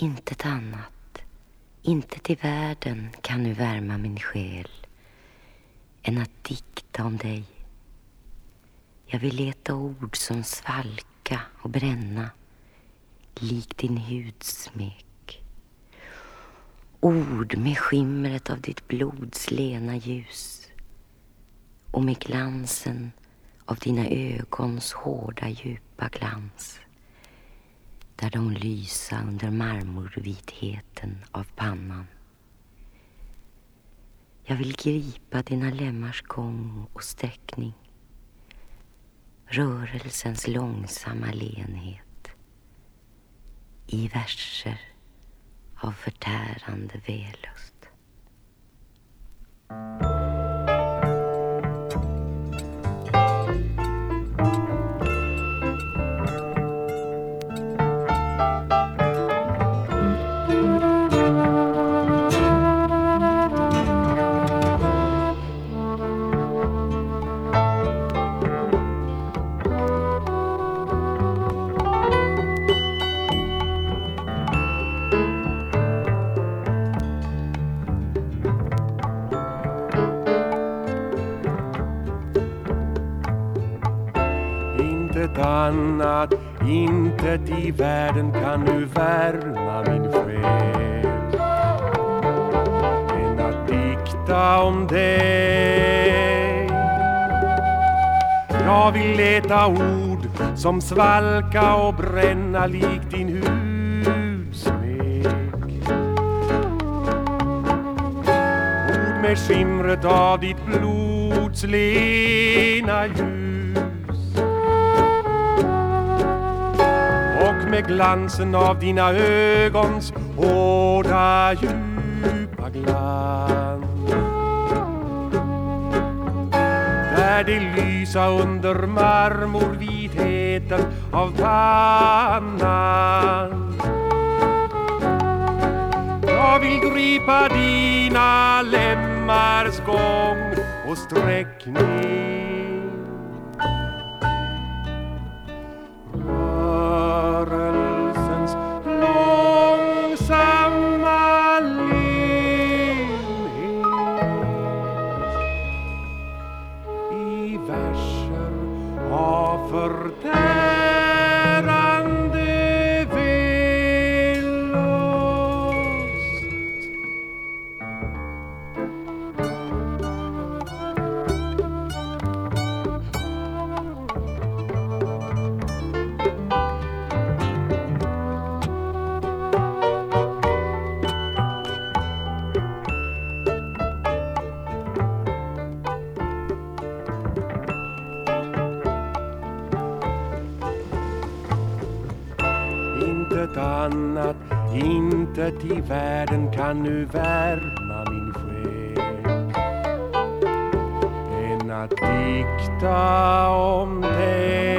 Intet annat, inte till världen kan nu värma min själ än att dikta om dig. Jag vill leta ord som svalka och bränna lik din hudsmek. Ord med skimret av ditt blods lena ljus och med glansen av dina ögons hårda djupa glans där de lysa under marmorvitheten av pannan. Jag vill gripa dina lemmars gång och sträckning rörelsens långsamma lenhet i verser av förtärande vällust. Annat intet i världen kan nu värma min själ än att dikta om dig. Jag vill leta ord som svalka och bränna lik din hudsmek. Ord med skimret av ditt blods lena ljus med glansen av dina ögons hårda djupa glans. Där det lysa under marmorvitheten av pannan. Jag vill gripa dina lemmars gång och sträckning portão. Intet i världen kan nu värma min själ. Än att dikta om dig